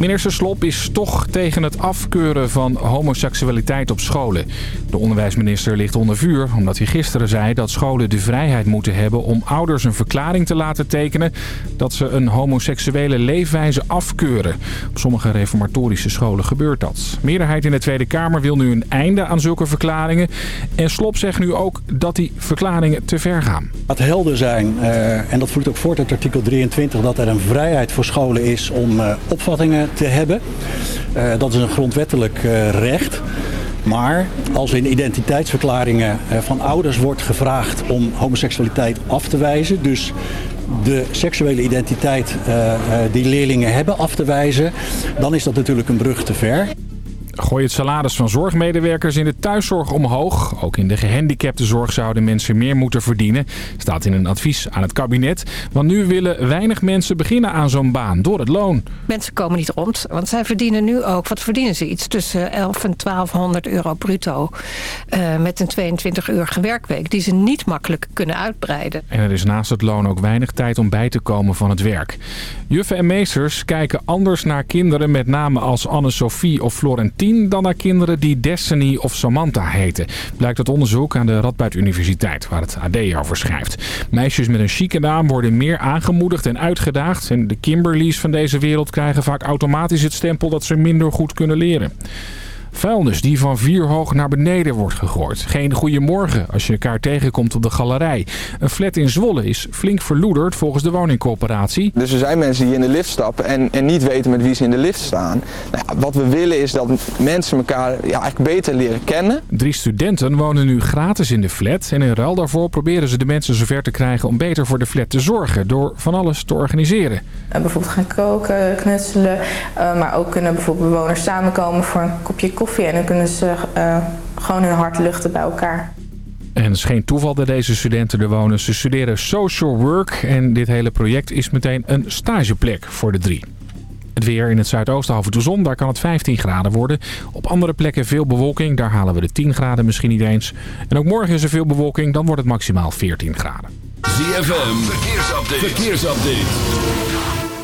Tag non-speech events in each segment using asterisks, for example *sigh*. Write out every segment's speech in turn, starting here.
Minister Slop is toch tegen het afkeuren van homoseksualiteit op scholen. De onderwijsminister ligt onder vuur omdat hij gisteren zei dat scholen de vrijheid moeten hebben om ouders een verklaring te laten tekenen dat ze een homoseksuele leefwijze afkeuren. Op sommige reformatorische scholen gebeurt dat. Meerderheid in de Tweede Kamer wil nu een einde aan zulke verklaringen. En Slop zegt nu ook dat die verklaringen te ver gaan. Het helder zijn, uh, en dat voert ook voort uit artikel 23, dat er een vrijheid voor scholen is om uh, opvattingen te hebben. Uh, dat is een grondwettelijk uh, recht. Maar als in identiteitsverklaringen uh, van ouders wordt gevraagd om homoseksualiteit af te wijzen, dus de seksuele identiteit die leerlingen hebben af te wijzen, dan is dat natuurlijk een brug te ver. Gooi het salaris van zorgmedewerkers in de thuiszorg omhoog. Ook in de gehandicaptenzorg zouden mensen meer moeten verdienen. Staat in een advies aan het kabinet. Want nu willen weinig mensen beginnen aan zo'n baan door het loon. Mensen komen niet rond, want zij verdienen nu ook... wat verdienen ze? Iets tussen 11 en 1200 euro bruto. Uh, met een 22 uur werkweek. Die ze niet makkelijk kunnen uitbreiden. En er is naast het loon ook weinig tijd om bij te komen van het werk. Juffen en meesters kijken anders naar kinderen... met name als Anne-Sophie of Florentine dan naar kinderen die Destiny of Samantha heten. Blijkt uit onderzoek aan de Radboud Universiteit, waar het AD over schrijft. Meisjes met een chique naam worden meer aangemoedigd en uitgedaagd. En de Kimberleys van deze wereld krijgen vaak automatisch het stempel dat ze minder goed kunnen leren. Vuilnis die van vier hoog naar beneden wordt gegooid. Geen goeiemorgen als je elkaar tegenkomt op de galerij. Een flat in Zwolle is flink verloederd volgens de woningcorporatie. Dus er zijn mensen die in de lift stappen en, en niet weten met wie ze in de lift staan. Nou ja, wat we willen is dat mensen elkaar ja, eigenlijk beter leren kennen. Drie studenten wonen nu gratis in de flat. En in ruil daarvoor proberen ze de mensen zover te krijgen om beter voor de flat te zorgen. Door van alles te organiseren. Bijvoorbeeld gaan koken, knutselen. Uh, maar ook kunnen bijvoorbeeld bewoners samenkomen voor een kopje koffie en dan kunnen ze uh, gewoon hun hart luchten bij elkaar. En het is geen toeval dat deze studenten er wonen. Ze studeren social work en dit hele project is meteen een stageplek voor de drie. Het weer in het zuidoosten en toe zon, daar kan het 15 graden worden. Op andere plekken veel bewolking, daar halen we de 10 graden misschien niet eens. En ook morgen is er veel bewolking, dan wordt het maximaal 14 graden. ZFM, verkeersupdate. verkeersupdate.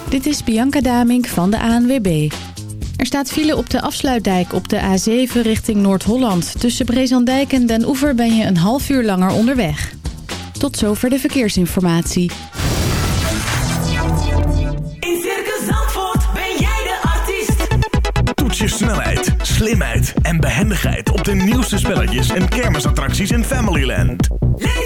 Dit is Bianca Damink van de ANWB. Er staat file op de afsluitdijk op de A7 richting Noord-Holland. Tussen Brezandijk en Den Oever ben je een half uur langer onderweg. Tot zover de verkeersinformatie. In Circus Zandvoort ben jij de artiest. Toets je snelheid, slimheid en behendigheid op de nieuwste spelletjes en kermisattracties in Familyland. Leef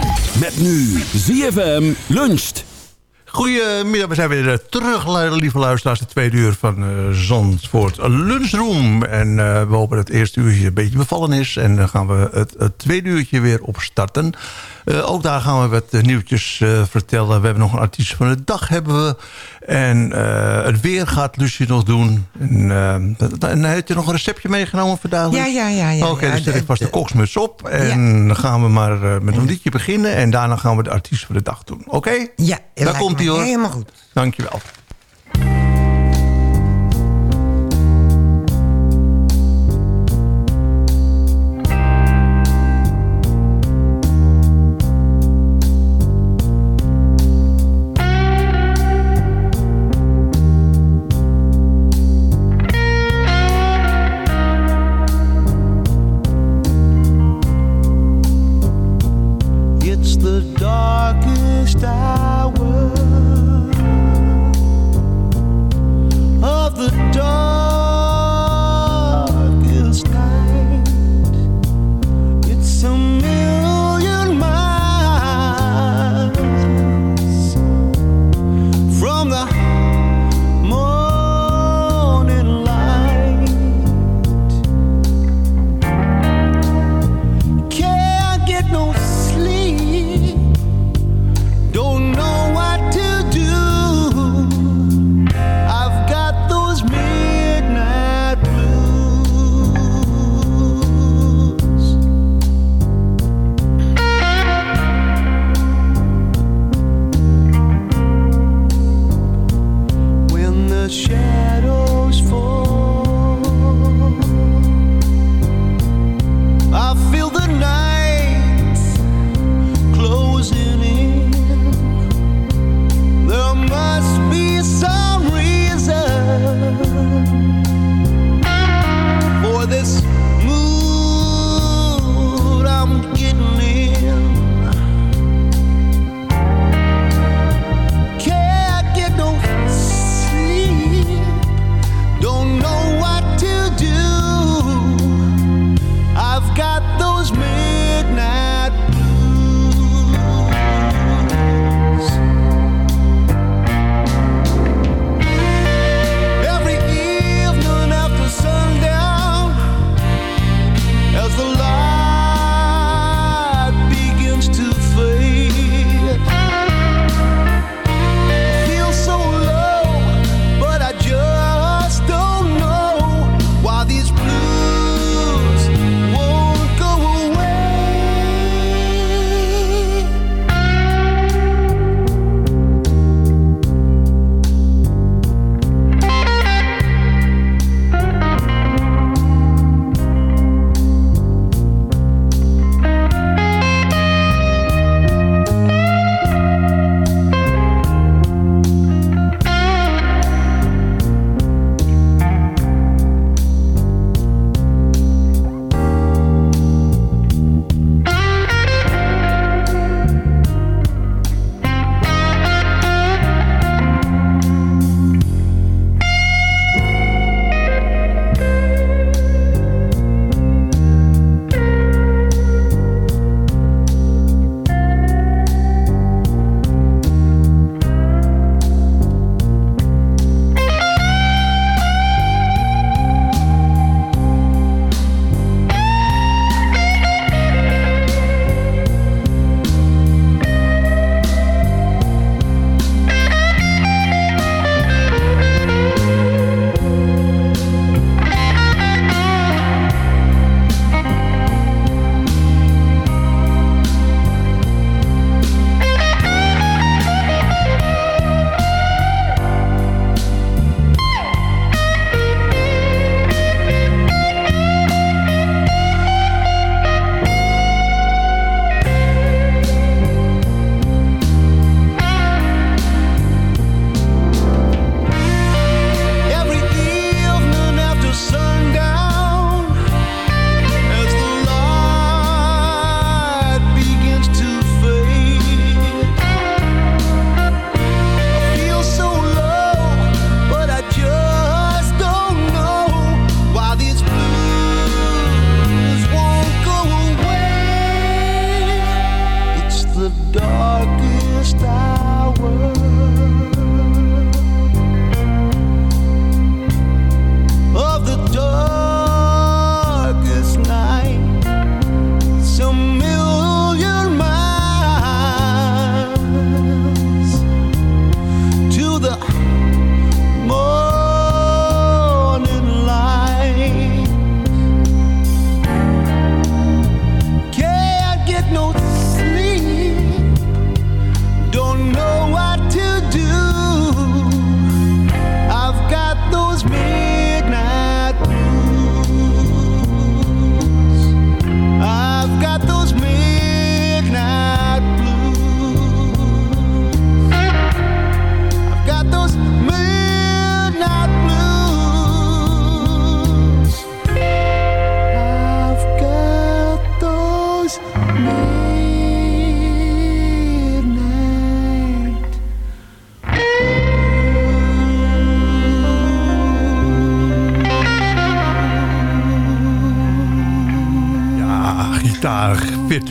Met nu ZFM luncht. Goedemiddag, we zijn weer terug, lieve luisteraars. De tweede uur van uh, Zandvoort Lunchroom. En uh, we hopen dat het eerste uurtje een beetje bevallen is. En dan gaan we het, het tweede uurtje weer opstarten. Uh, ook daar gaan we wat nieuwtjes vertellen. We hebben nog een artiest van de dag hebben we. En het weer gaat Lucie nog doen. En, en heb je nog een receptje meegenomen vandaag? Ja, ja, ja. ja Oké, okay, ja, dan zet ik vast de koksmuts op. En ja. dan gaan we maar met een liedje beginnen. En daarna gaan we de artiest van de dag doen. Oké? Okay? Ja. Daar komt hij hoor. Helemaal goed. Dankjewel.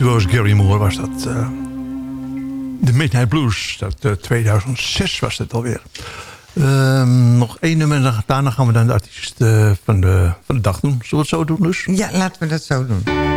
virtuoos Gary Moore was dat. Eh, de Midnight Blues, dat, eh, 2006 was dat alweer. Uh, nog één nummer dan, daarna gaan we dan de artiest eh, van, de, van de dag doen. Zullen we het zo doen dus? Ja, laten we dat zo doen.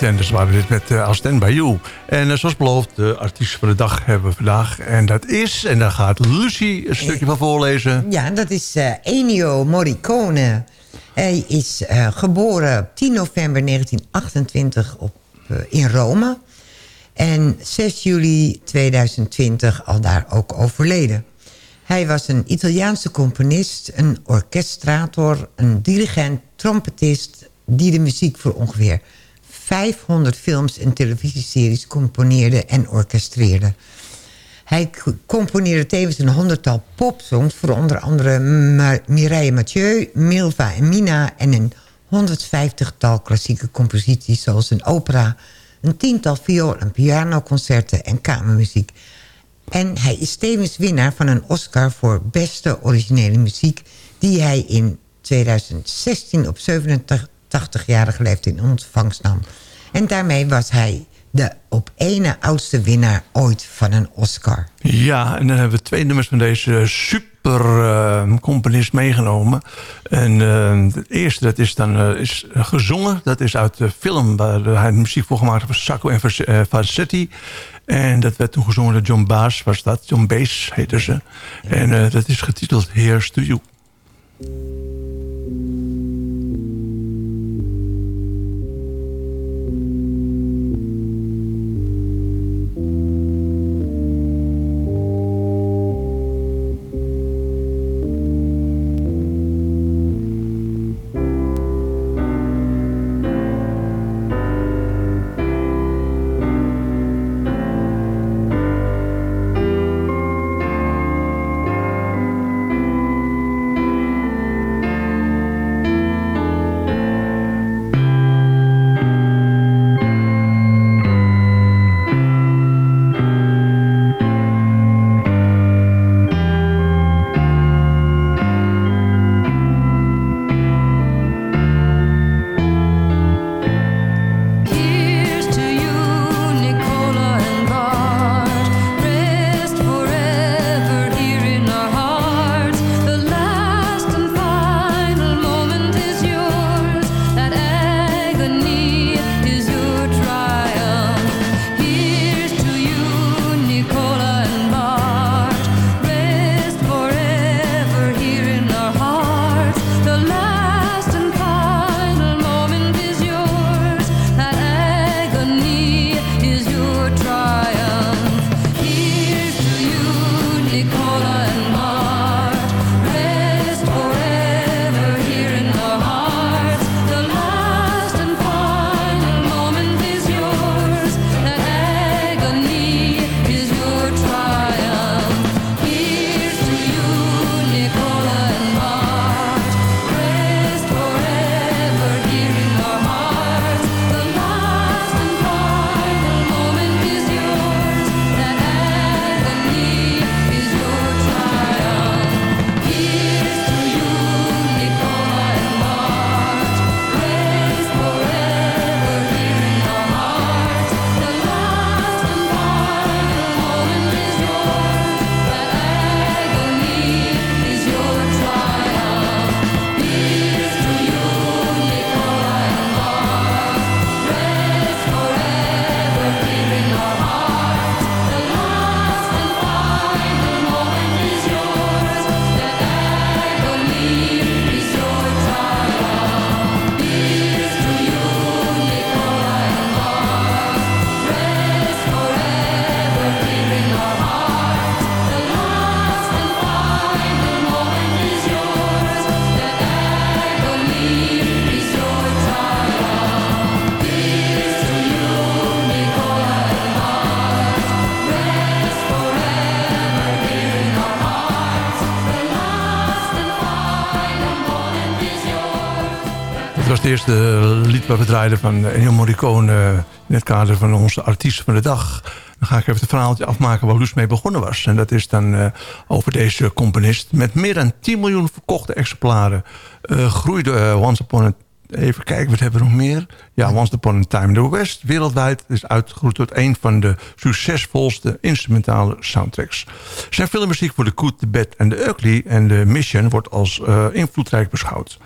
Pretenders waren dit met uh, By You. En eh, zoals beloofd, de artiest van de dag hebben we vandaag. En dat is, en daar gaat Lucie een stukje van voorlezen. Ja, dat is eh, Ennio Morricone. Hij is eh, geboren op 10 november 1928 op, in Rome. En 6 juli 2020 al daar ook overleden. Hij was een Italiaanse componist, een orchestrator, een dirigent, trompetist... die de muziek voor ongeveer 500 films en televisieseries componeerde en orchestreerde. Hij componeerde tevens een honderdtal popsongs... voor onder andere Mireille Mathieu, Milva en Mina... en een 150-tal klassieke composities zoals een opera... een tiental viool- en pianoconcerten en kamermuziek. En hij is tevens winnaar van een Oscar voor beste originele muziek... die hij in 2016 op 87-jarige leeftijd in ontvangst nam. En daarmee was hij de op ene oudste winnaar ooit van een Oscar. Ja, en dan hebben we twee nummers van deze super eh, componist meegenomen. En eh, het eerste, dat is dan eh, is gezongen. Dat is uit de film waar hij de muziek voor gemaakt heeft. Sacco en Vanzetti. En dat werd toen gezongen door John Bass, was dat. John Bass heette ze. En dat is getiteld Here's to You. Eerste lied wat we draaiden van Ennio Morricone... eh, in het kader van onze artiest van de dag. Dan ga ik even het verhaaltje afmaken waar Loes mee begonnen was. En dat is dan eh, over deze componist. Met meer dan 10 miljoen verkochte exemplaren... eh, groeide eh, Once Upon a Even kijken, wat hebben we nog meer? Ja, Once Upon a Time in the West. Wereldwijd is uitgegroeid tot een van de succesvolste instrumentale soundtracks. Zijn filmmuziek voor The Good, The Bad and The Ugly... en The Mission wordt als eh, invloedrijk beschouwd.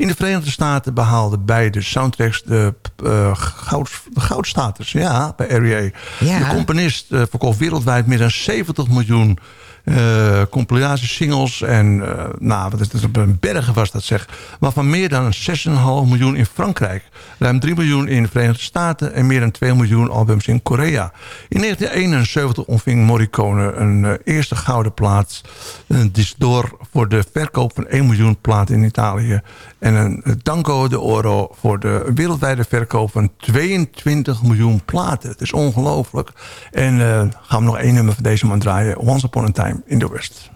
In de Verenigde Staten behaalden beide soundtracks de, eh, goud, de goudstatus. Ja, bij REA. Ja. De componist eh, verkocht wereldwijd meer dan 70 miljoen eh compilatiesingles. En eh, nou, wat is het, op een bergen was dat zeg. Waarvan meer dan 6,5 miljoen in Frankrijk. Ruim 3 miljoen in de Verenigde Staten. En meer dan 2 miljoen albums in Korea. In 1971 ontving Morricone een eh, eerste gouden plaats. Een door voor de verkoop van 1 miljoen platen in Italië. En een Danko de Oro voor de wereldwijde verkoop van 22 miljoen platen. Het is ongelooflijk. En gaan we nog één nummer van deze man draaien. Once Upon a Time in the West.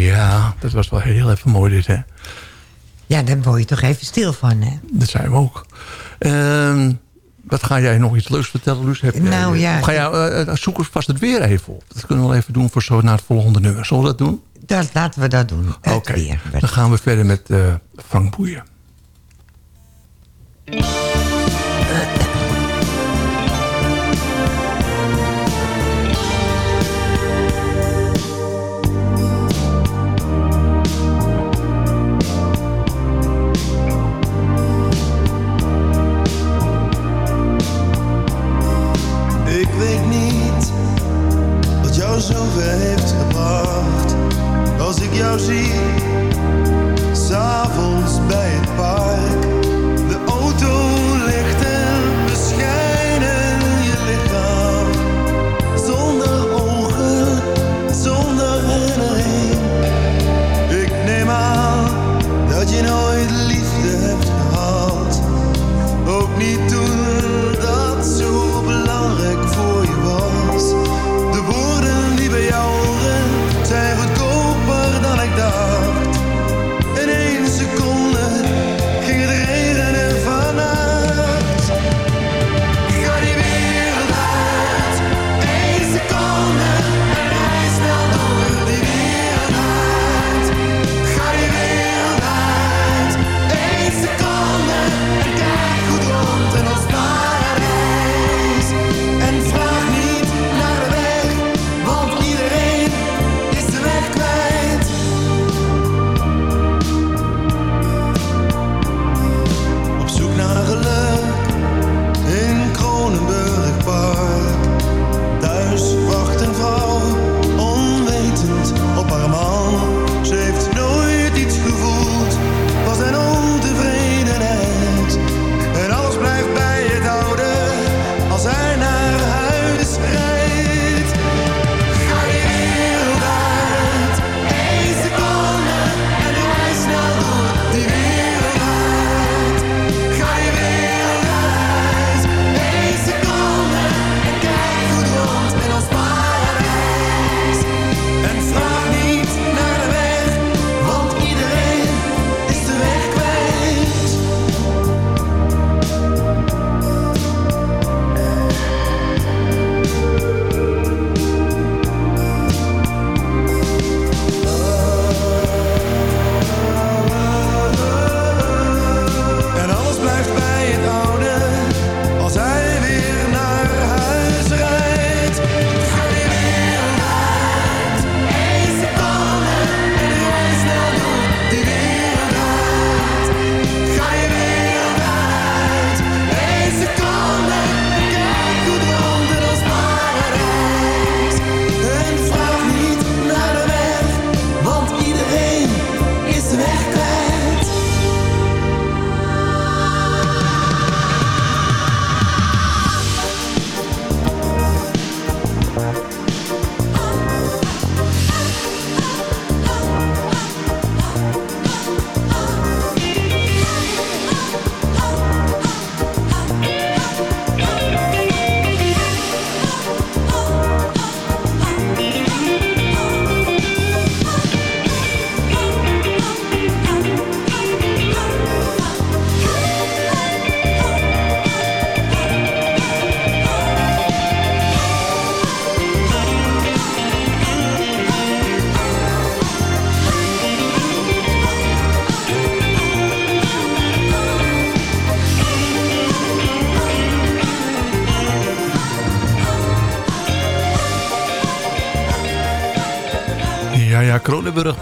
Ja, dat was wel heel even mooi dit, hè? Ja, daar word je toch even stil van, hè? Dat zijn we ook. Ehm, wat ga jij nog iets leuks vertellen, Luus? Heb jij- Nou, ja. Of Ga jij, eh, zoek eens vast het weer even op. Dat kunnen we wel even doen voor zo naar het volgende nummer. Zullen we dat doen? Dat, laten we dat doen. Oké, dan gaan we verder met eh, Frank Boeien. Als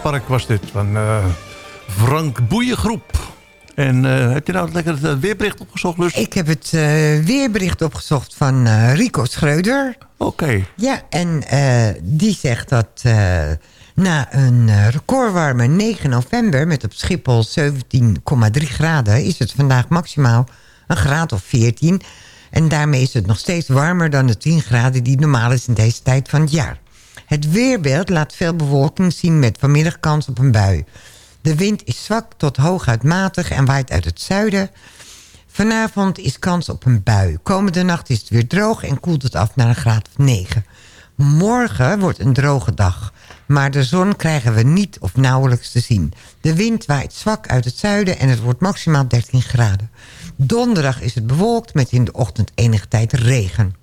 Kronenburgpark was dit. Van eh, Frank Boeiengroep. En eh, heb je nou lekker het eh, weerbericht opgezocht, Lus? Ik heb het weerbericht opgezocht van Rico Schreuder. Oké. Ja, en die zegt dat na een recordwarme 9 november... met op Schiphol 17,3 graden... is het vandaag maximaal een graad of 14. En daarmee is het nog steeds warmer dan de 10 graden... die normaal is in deze tijd van het jaar. Het weerbeeld laat veel bewolking zien met vanmiddag kans op een bui. De wind is zwak tot hooguit matig en waait uit het zuiden. Vanavond is kans op een bui. Komende nacht is het weer droog en koelt het af naar een graad of 9. Morgen wordt een droge dag. Maar de zon krijgen we niet of nauwelijks te zien. De wind waait zwak uit het zuiden en het wordt maximaal 13 graden. Donderdag is het bewolkt met in de ochtend enige tijd regen.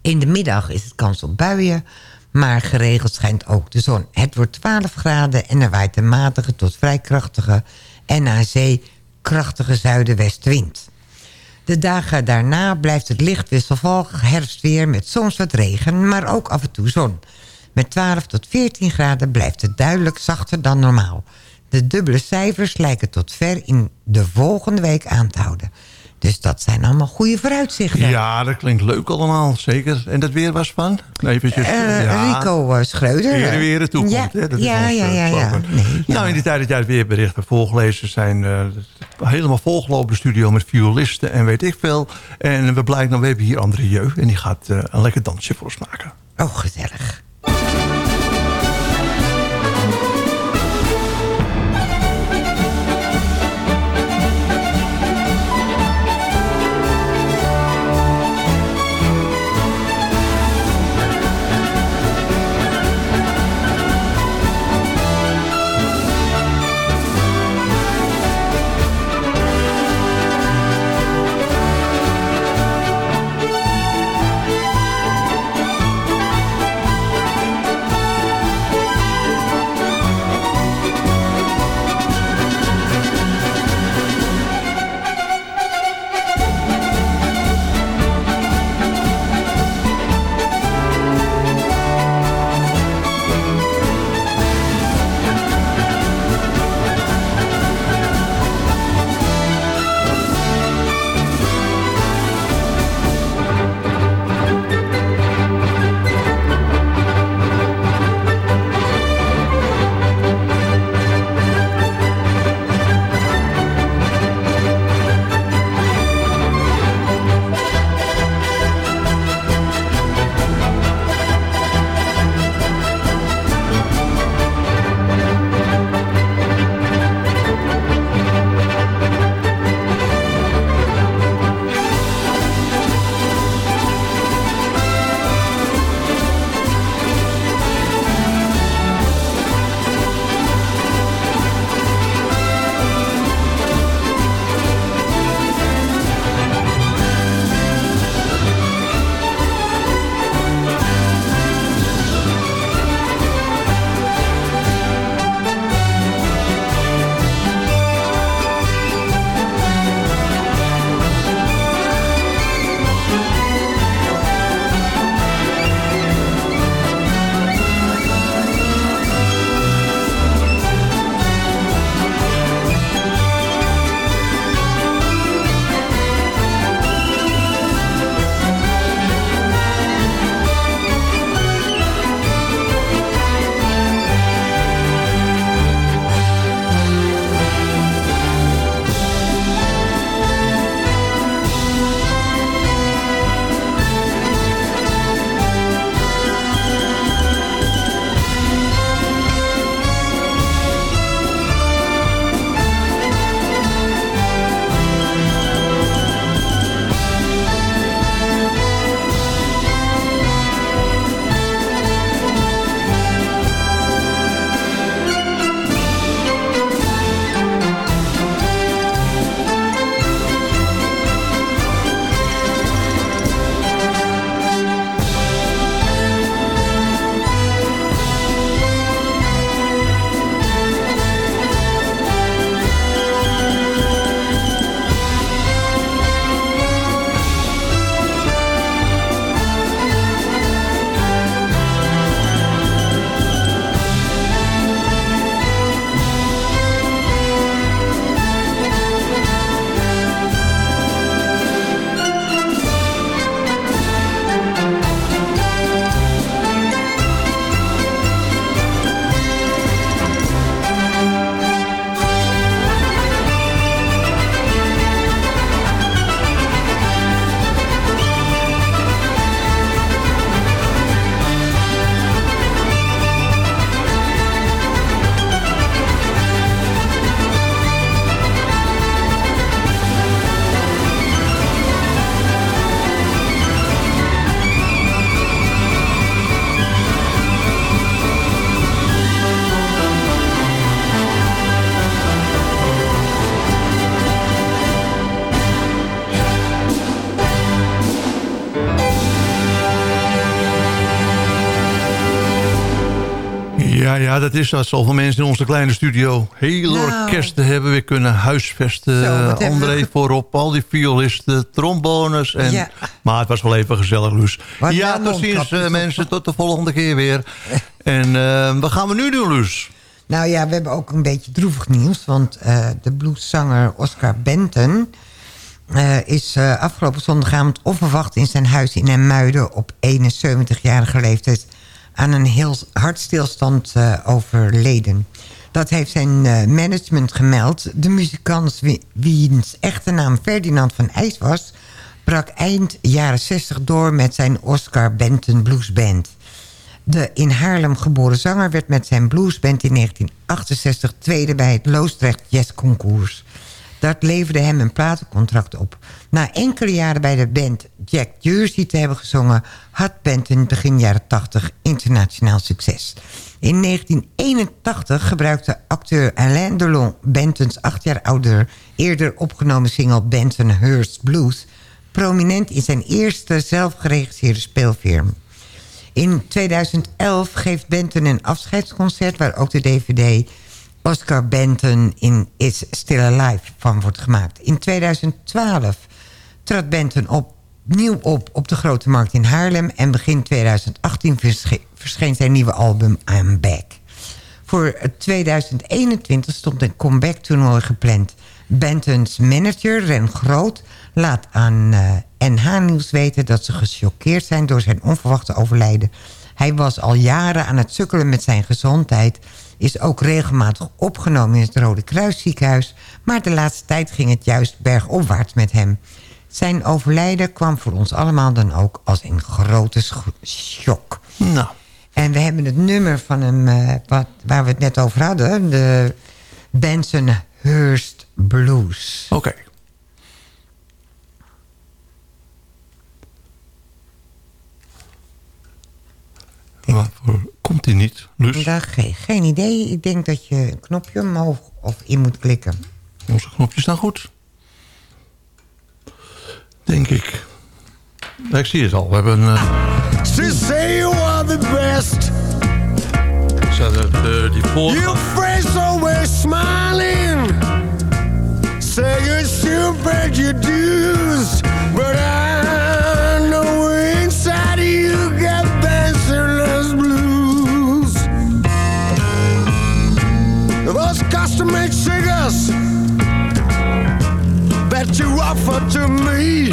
In de middag is het kans op buien, maar geregeld schijnt ook de zon. Het wordt 12 graden en er waait een matige tot vrij krachtige... en aan zee krachtige zuidenwestwind. De dagen daarna blijft het licht wisselvallig herfstweer met soms wat regen, maar ook af en toe zon. Met 12 tot 14 graden blijft het duidelijk zachter dan normaal. De dubbele cijfers lijken tot ver in de volgende week aan te houden. Dus dat zijn allemaal goede vooruitzichten. Ja, dat klinkt leuk allemaal, zeker. En dat weer was van? Eventjes, Eh, Rico eh, Schreuder. Ere weer de toekomst. Ja, hè? Dat is ja, ja, ja, ja. Nee, Nou, in die tijd dat jij het weerbericht hebt voorgelezen... zijn eh, helemaal volgelopen de studio met violisten en weet ik veel. En we blijken, nou, we hebben hier André Jeu... en die gaat een lekker dansje voor ons maken. Oh, gezellig. Dat is dat. Zoveel mensen in onze kleine studio. Hele Nou. orkesten hebben weer kunnen huisvesten. Zo, André we voorop, al die violisten, trombones. En... Ja. Maar het was wel even gezellig, Luus. Wat ja, wel tot ziens eh, mensen. Tot de volgende keer weer. *laughs* En eh, wat gaan we nu doen, Luus? Nou ja, we hebben ook een beetje droevig nieuws. Want eh, de blueszanger Oscar Benton... eh, is eh, afgelopen zondagavond onverwacht in zijn huis in Emmuiden... op 71-jarige leeftijd aan een heel hartstilstand eh, overleden. Dat heeft zijn eh, management gemeld. De muzikant wie- wiens echte naam Ferdinand van IJs was... brak eind jaren 60 door met zijn Oscar Benton Blues Band. De in Haarlem geboren zanger werd met zijn bluesband in 1968 tweede bij het Loosdrecht Jazz Concours. Dat leverde hem een platencontract op. Na enkele jaren bij de band Jack Jersey te hebben gezongen... had Benton begin jaren 80 internationaal succes. In 1981 gebruikte acteur Alain Delon Bentons acht jaar ouder... eerder opgenomen single Benton Hearst Blues... prominent in zijn eerste zelfgeregisseerde speelfilm. In 2011 geeft Benton een afscheidsconcert... waar ook de dvd Oscar Benton in Is Still Alive van wordt gemaakt. In 2012 trad Benton opnieuw op op de Grote Markt in Haarlem... en begin 2018 versche- verscheen zijn nieuwe album I'm Back. Voor het 2021 stond een comeback-toernooi gepland. Bentons manager, Ren Groot, laat aan eh, NH Nieuws weten... dat ze gechoqueerd zijn door zijn onverwachte overlijden. Hij was al jaren aan het sukkelen met zijn gezondheid... is ook regelmatig opgenomen in het Rode Kruisziekenhuis... maar de laatste tijd ging het juist bergopwaarts met hem. Zijn overlijden kwam voor ons allemaal dan ook als een grote shock. Nou. En we hebben het nummer van hem, eh, wat, waar we het net over hadden. De Benson Hurst Blues. Oké. Waarvoor komt hij niet? Daar geen, geen idee. Ik denk dat je een knopje omhoog of in moet klikken. Onze knopjes staan goed. Denk ik. Ik zie het al. We hebben een... eh, She say you are the best. Zet het, eh, die voor. Your face always smiling. Say you should bet your dues. But I know inside you got bachelor's blues. Those custom made cigars you offer to me.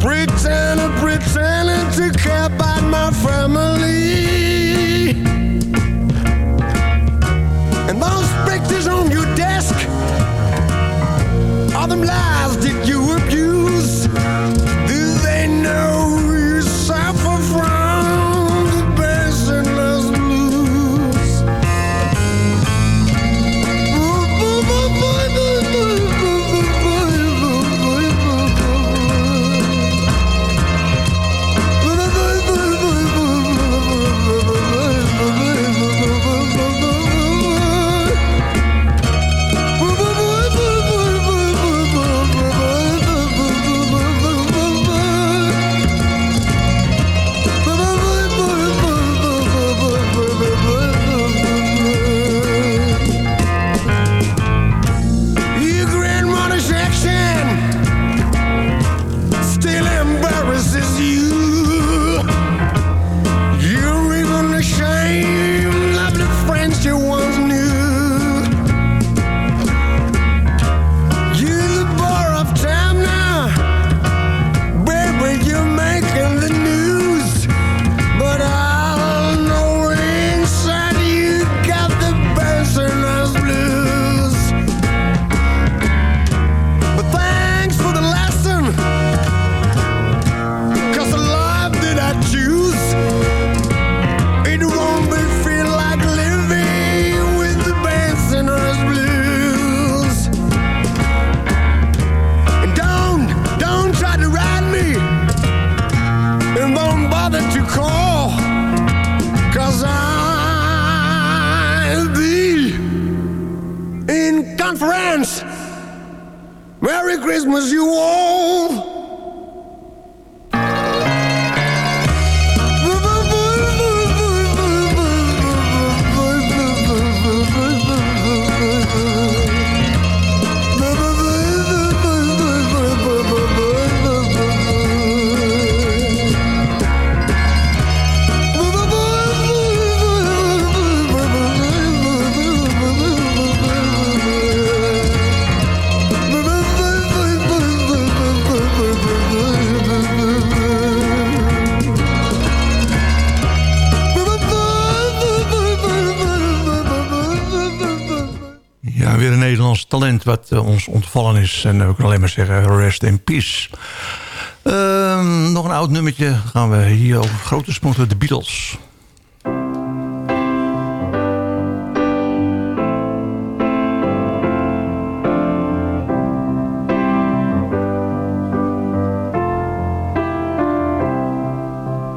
Pretending, pretending to care about my family. And those pictures on your desk are them lies that you ontvallen is. En dan alleen maar zeggen, rest in peace. Ehm, nog een oud nummertje gaan we hier over grote sponsoren, de Beatles.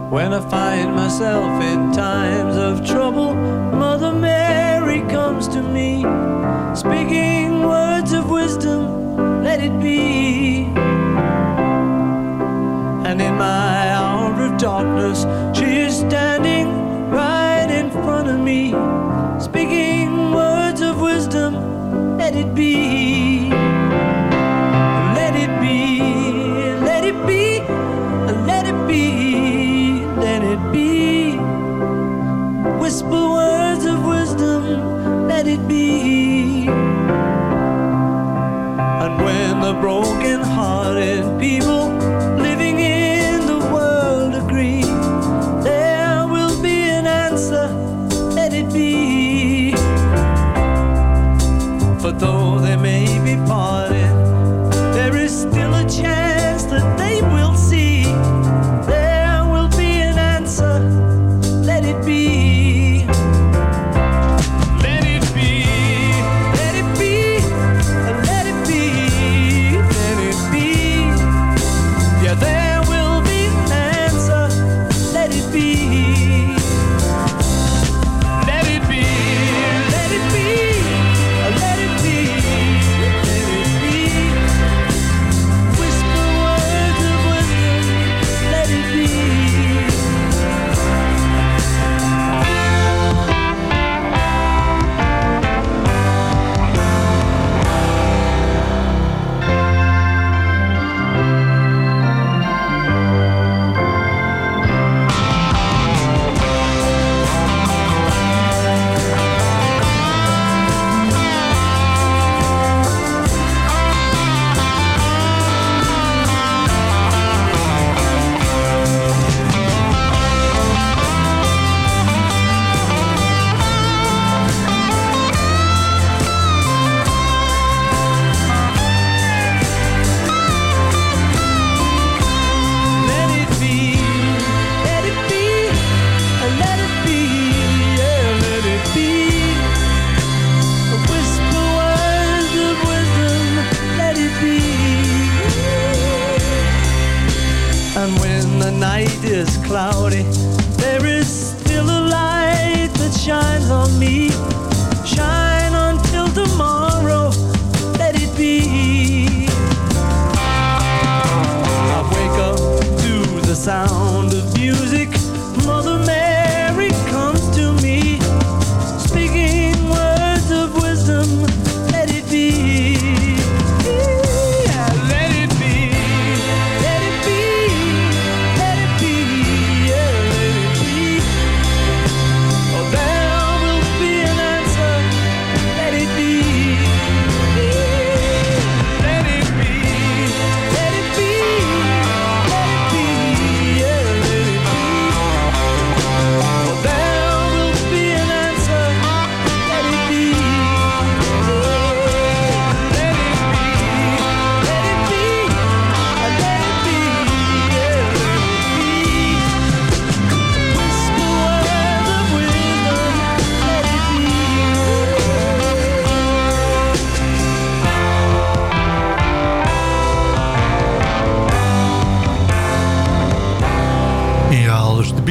When I find myself in times of trouble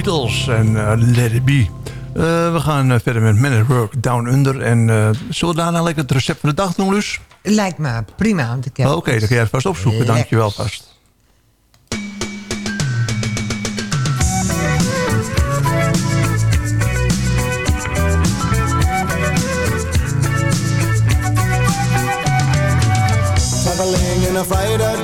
Beatles en eh, Let It Be. Eh, we gaan eh, verder met Man at Work Down Under. En zullen we daarna lekker het recept van de dag doen, Luus? Lijkt me prima. Oké, okay, dan kan jij het vast opzoeken. Lekkers. Dankjewel vast. Traveling in a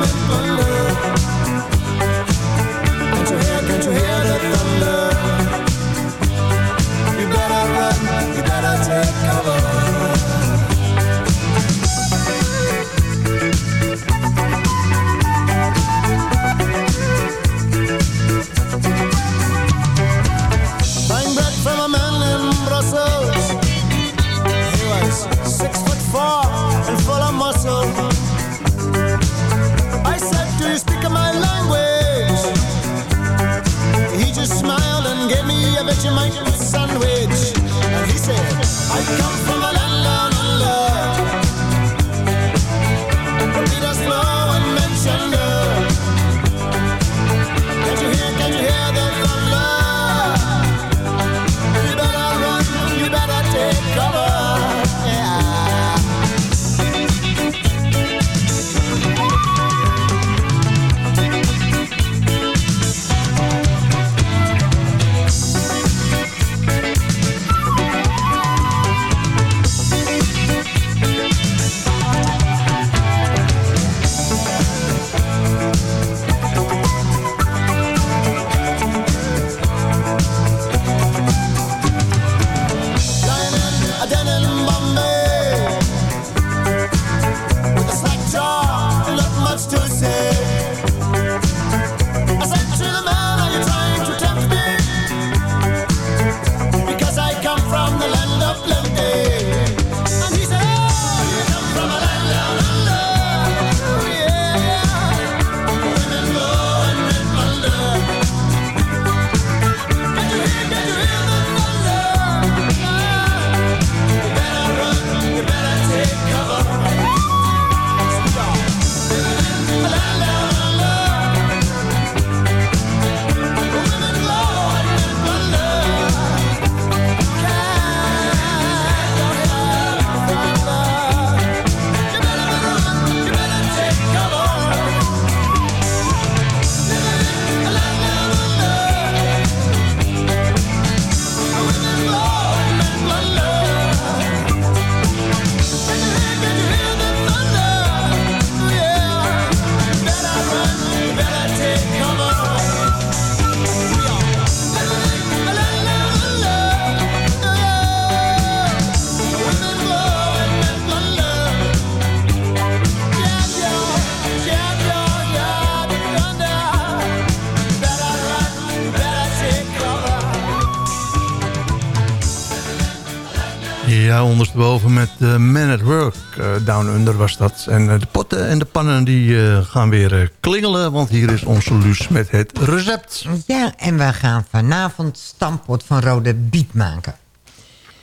Ja, ondersteboven met uh, Man at Work. Eh, Down Under was dat. En eh, de potten en de pannen die gaan weer klingelen. Want hier is onze Luus met het recept. Ja, en we gaan vanavond stampot van rode biet maken.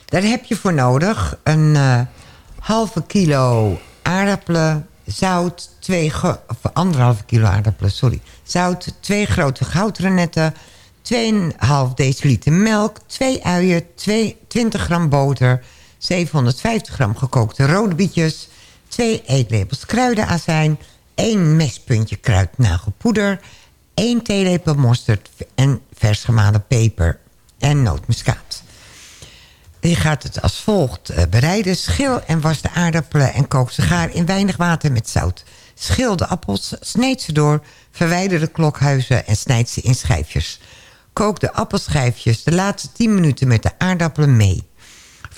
Daar heb je voor nodig een halve kilo aardappelen, zout, twee of anderhalve kilo aardappelen, sorry. Zout, twee grote goudrenetten, 2,5 deciliter melk, twee uien, twee, 20 gram boter, 750 gram gekookte rode bietjes, twee eetlepels kruidenazijn, één mespuntje kruidnagelpoeder, 1 theelepel mosterd en vers gemalen peper en nootmuskaat. Je gaat het als volgt eh, bereiden. Schil en was de aardappelen en kook ze gaar in weinig water met zout. Schil de appels, sneed ze door, verwijder de klokhuizen en snijd ze in schijfjes. Kook de appelschijfjes de laatste 10 minuten met de aardappelen mee.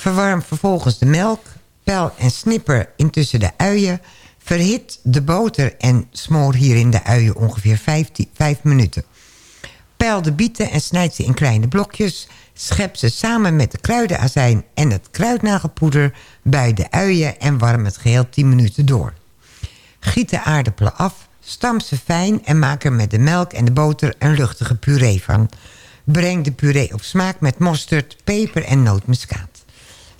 Verwarm vervolgens de melk, pel en snipper intussen de uien. Verhit de boter en smoor hierin de uien ongeveer 5 minuten. Peil de bieten en snijd ze in kleine blokjes. Schep ze samen met de kruidenazijn en het kruidnagelpoeder bij de uien en warm het geheel 10 minuten door. Giet de aardappelen af, stamp ze fijn en maak er met de melk en de boter een luchtige puree van. Breng de puree op smaak met mosterd, peper en nootmuskaat.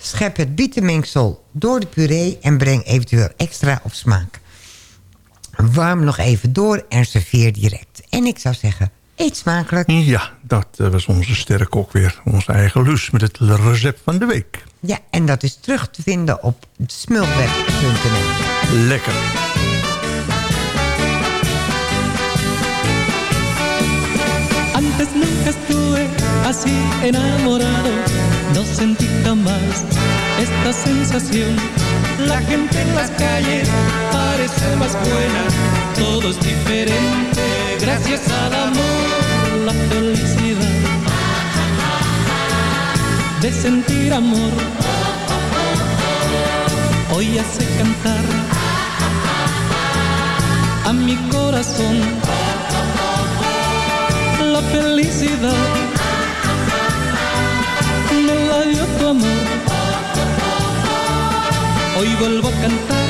Schep het bietenmengsel door de puree en breng eventueel extra op smaak. Warm nog even door en serveer direct. En ik zou zeggen, eet smakelijk. Ja, dat eh, was onze sterrenkok weer. Onze eigen Luus met het recept van de week. Ja, en dat is terug te vinden op smulweb.nl. Lekker. Antes nunca estuve así enamorado, no sentí jamás esta sensación. La gente en las calles parece más buena, todo es diferente gracias al amor, la felicidad de sentir amor. Hoy hace cantar a mi corazón la felicidad Hoy vuelvo a cantar.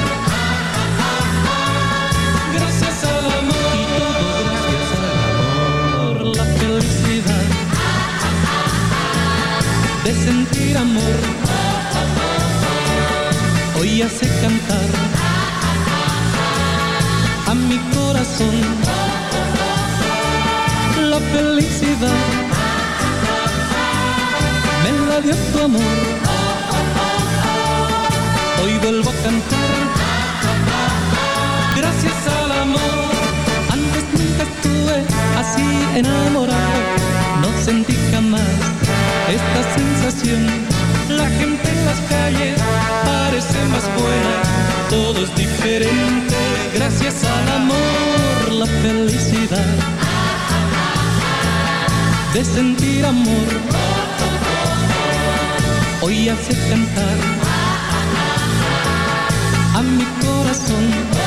Gracias al amor. Y todo gracias al amor. La felicidad de sentir amor. Hoy hace cantar a mi corazón la felicidad me la dio tu amor. Vuelvo a cantar gracias al amor. Antes nunca estuve así enamorado, no sentí jamás esta sensación. La gente en las calles parece más buena, todo es diferente gracias al amor, la felicidad de sentir amor. Hoy hace cantar corazón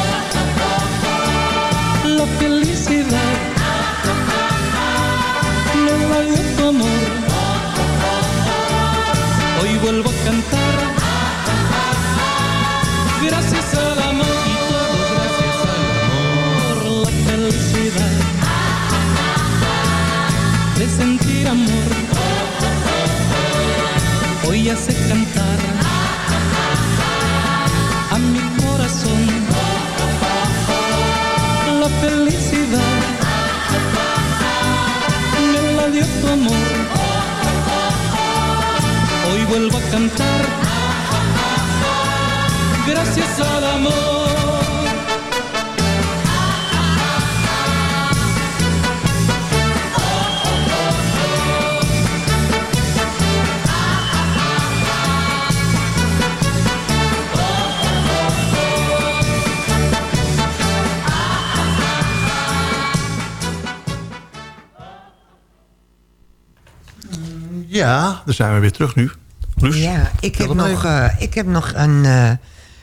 daar zijn we weer terug nu. Luus, Ja, ik heb, nog, eh, ik heb nog een, eh,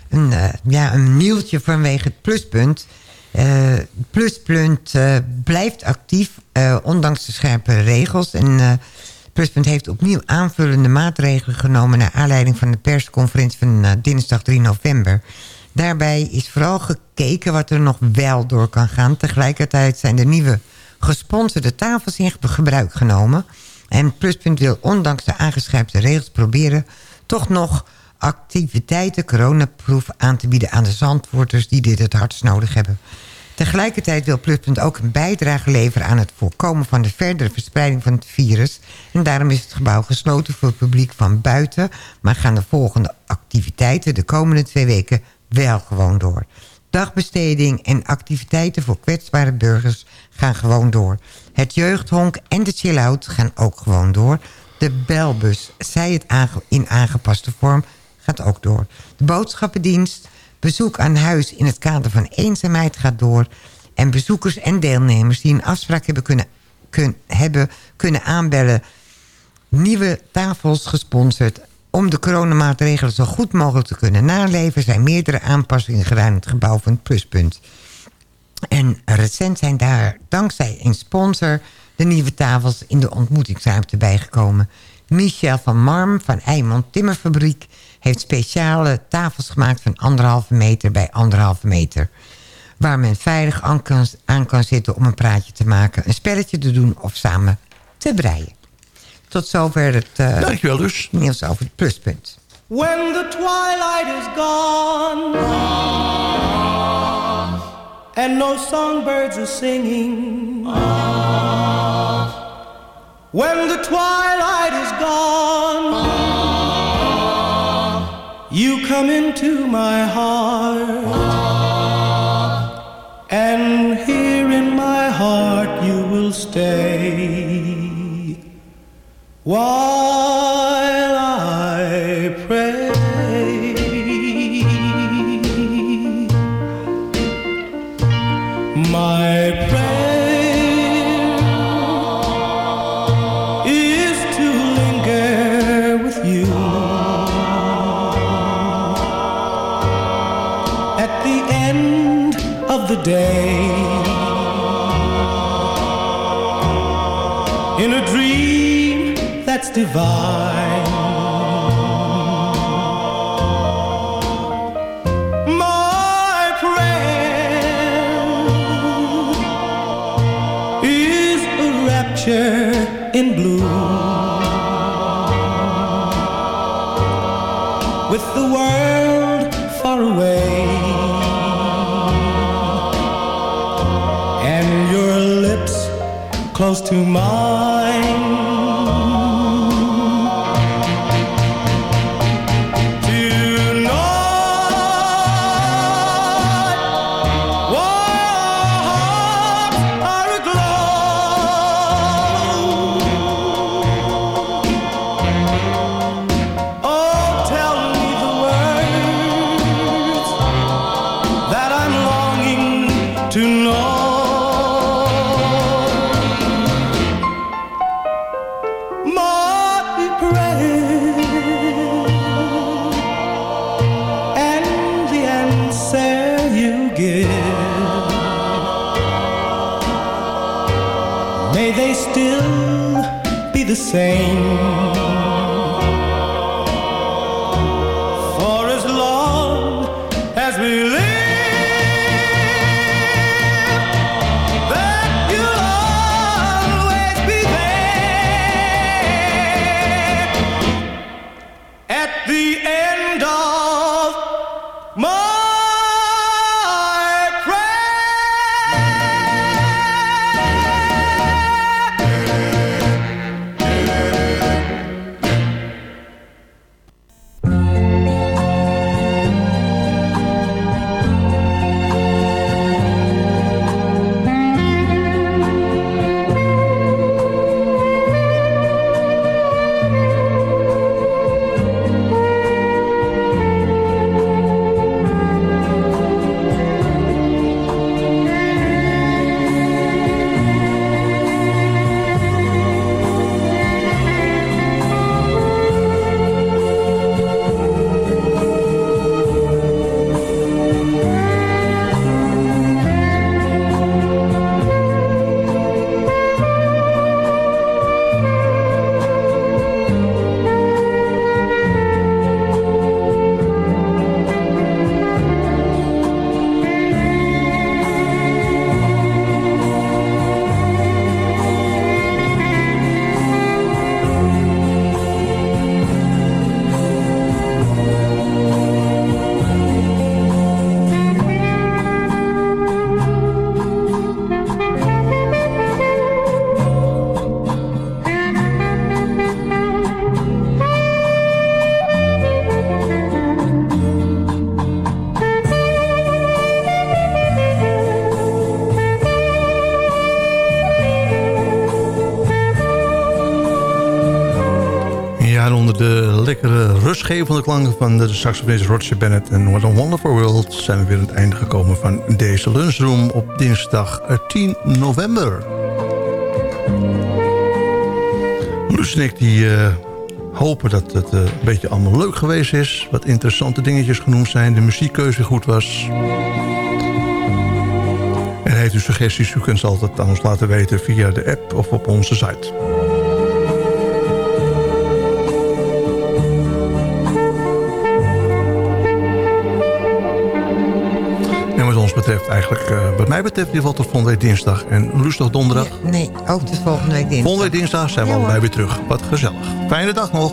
een, eh, ja, een nieuwtje vanwege het pluspunt. Pluspunt blijft actief, ondanks de scherpe regels. En Pluspunt heeft opnieuw aanvullende maatregelen genomen... naar aanleiding van de persconferentie van dinsdag 3 november. Daarbij is vooral gekeken wat er nog wel door kan gaan. Tegelijkertijd zijn de nieuwe gesponsorde tafels in gebruik genomen. En Pluspunt wil ondanks de aangescherpte regels proberen... toch nog activiteiten coronaproof aan te bieden aan de zandvoorters... die dit het hardst nodig hebben. Tegelijkertijd wil Pluspunt ook een bijdrage leveren aan het voorkomen van de verdere verspreiding van het virus. En daarom is het gebouw gesloten voor het publiek van buiten. Maar gaan de volgende activiteiten de komende twee weken wel gewoon door. Dagbesteding en activiteiten voor kwetsbare burgers gaan gewoon door. Het jeugdhonk en de chill-out gaan ook gewoon door. De belbus, zij het in aangepaste vorm, gaat ook door. De boodschappendienst, bezoek aan huis in het kader van eenzaamheid gaat door. En bezoekers en deelnemers die een afspraak hebben kunnen, kun, hebben kunnen aanbellen... nieuwe tafels gesponsord om de coronamaatregelen zo goed mogelijk te kunnen naleven... zijn meerdere aanpassingen gedaan in het gebouw van het Pluspunt. En recent zijn daar dankzij een sponsor... de nieuwe tafels in de ontmoetingsruimte bijgekomen. Michel van Marm van Eimond Timmerfabriek... heeft speciale tafels gemaakt van anderhalve meter bij anderhalve meter... waar men veilig aan kan, aan kan zitten om een praatje te maken... een spelletje te doen of samen te breien. Tot zover het uh, Dankjewel dus. nieuws over het pluspunt. When the twilight is gone and no songbirds are singing. When the twilight is gone, you come into my heart, and here in my heart you will stay while I pray. My prayer is to linger with you at the end of the day that's divine. My prayer is a rapture in blue with the world far away and your lips close to mine. Rustgevende klanken van de saxofonist Roger Bennett en What a Wonderful World... zijn we weer aan het einde gekomen van deze lunchroom op dinsdag eh, 10 november. Loes en ik die, eh, hopen dat het eh, een beetje allemaal leuk geweest is. Wat interessante dingetjes genoemd zijn. De muziekkeuze goed was. En heeft u suggesties, u kunt ze altijd aan ons laten weten via de app of op onze site. Eigenlijk, eh, wat mij betreft ieder geval tot volgende week dinsdag. En rustig donderdag. Nee, ook de volgende week dinsdag. Volgende week dinsdag zijn we Ja, allebei weer terug. Wat gezellig. Fijne dag nog.